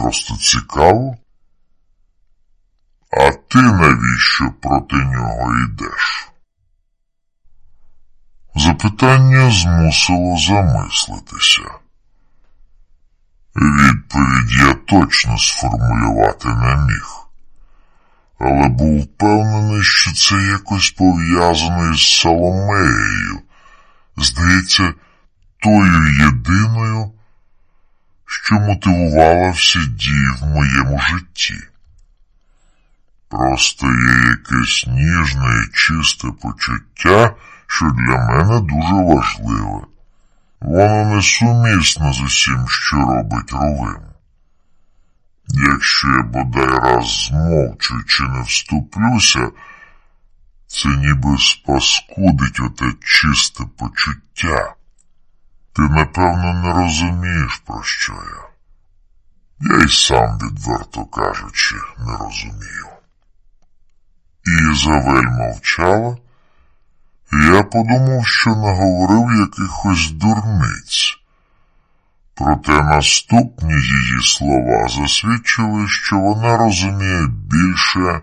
просто цікаво. А ти навіщо проти нього йдеш? Запитання змусило замислитися. Відповідь я точно сформулювати не міг, але був впевнений, що це якось пов'язано із Соломеєю, здається, тою єдиною, що мотивувала всі дії в моєму житті. Просто є якесь ніжне і чисте почуття, що для мене дуже важливе. Воно несумісне з усім, що робить Рувим. Якщо я бодай раз змовчу чи не вступлюся, це ніби спаскудить оте чисте почуття. Ти, напевно, не розумієш, про що я. Я й сам, відверто кажучи, не розумію. Ізавель мовчала, і я подумав, що наговорив якихось дурниць. Проте наступні її слова засвідчили, що вона розуміє більше,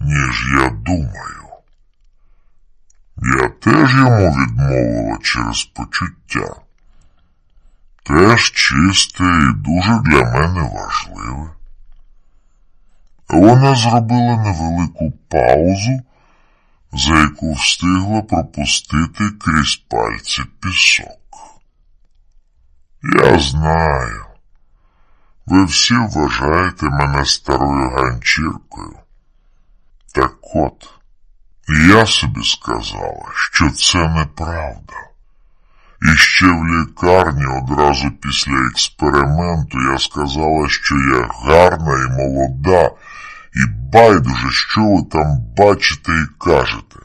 ніж я думаю. Я теж йому відмовила через почуття. Теж чисте і дуже для мене важливе. Вона зробила невелику паузу, за яку встигла пропустити крізь пальці пісок. Я знаю, ви всі вважаєте мене старою ганчіркою. Так от, я собі сказала, що це неправда. І ще в лікарні одразу після експерименту я сказала, що я гарна і молода, і байдуже, що ви там бачите і кажете.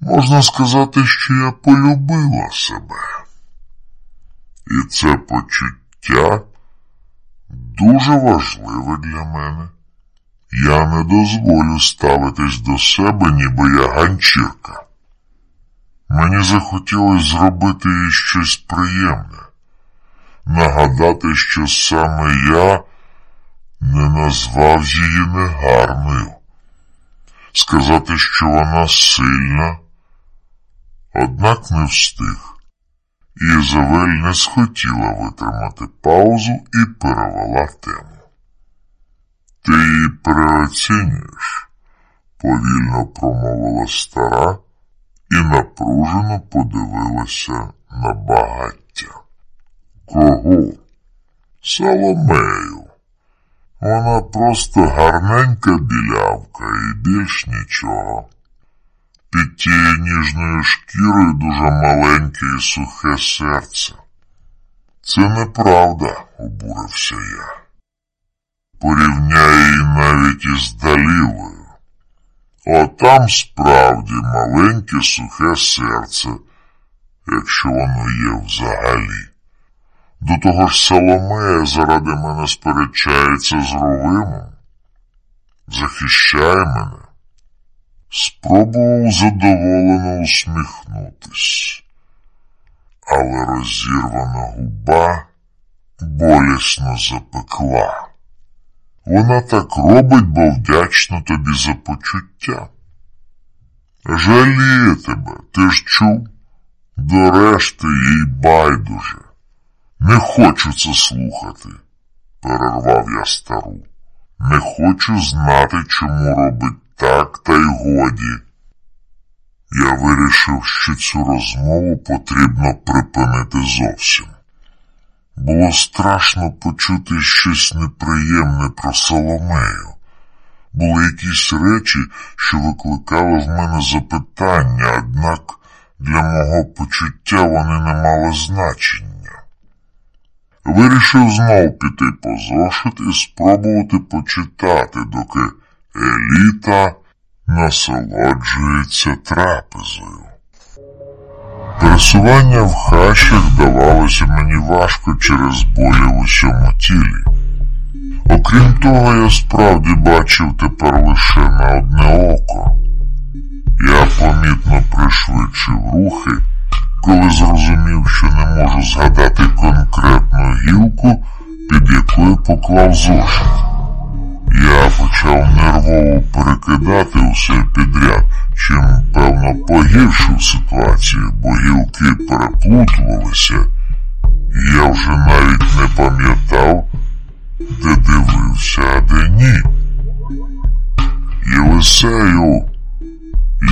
Можна сказати, що я полюбила себе. І це почуття дуже важливе для мене. Я не дозволю ставитись до себе, ніби я ганчірка. Мені захотілося зробити їй щось приємне, нагадати, що саме я не назвав її негарною, сказати, що вона сильна, однак не встиг. Ізавель не схотіла витримати паузу і перевела тему. Ти її переоцінюєш, повільно промовила стара і напружено подивилася на багаття. Кого? Соломею. Вона просто гарненька білявка і більш нічого. Під тією ніжною шкірою дуже маленьке і сухе серце. Це неправда, обурився я. Порівняй її навіть із Далілою. Отам справді маленьке сухе серце, якщо воно є взагалі. До того ж Соломея заради мене сперечається з Ровимом, захищає мене. Спробував задоволено усміхнутись, але розірвана губа болісно запекла. Вона так робить, бо вдячна тобі за почуття. Жаліє тебе, ти ж чув? До решти їй байдуже. Не хочу це слухати, перервав я стару. Не хочу знати, чому робить так, та й годі. Я вирішив, що цю розмову потрібно припинити зовсім. Було страшно почути щось неприємне про Соломею. Були якісь речі, що викликали в мене запитання, однак для мого почуття вони не мали значення. Вирішив знов піти по зошит і спробувати почитати, доки еліта насолоджується трапезою. Пересування в хащах давалося мені важко через болі в усьому тілі. Окрім того, я справді бачив тепер лише на одне око. Я помітно пришвидшив рухи, коли зрозумів, що не можу згадати конкретну гілку, під якою поклав зошит. Я почав нервово перекидати усе підряд, чим, певно, погіршив ситуацію, бо гілки переплутувалися, і я вже навіть не пам'ятав, де дивився, а де ні. Єлисею,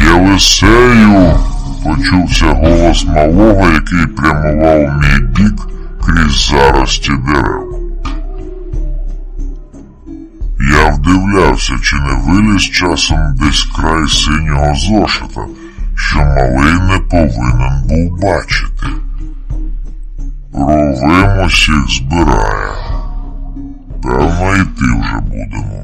Єлисею, почувся голос малого, який прямував у мій бік крізь зарості дерев. Я вдивлявся, чи не виліз часом десь край синього зошита, що малий не повинен був бачити. Ровим усіх збирає. Певно, йти вже будемо.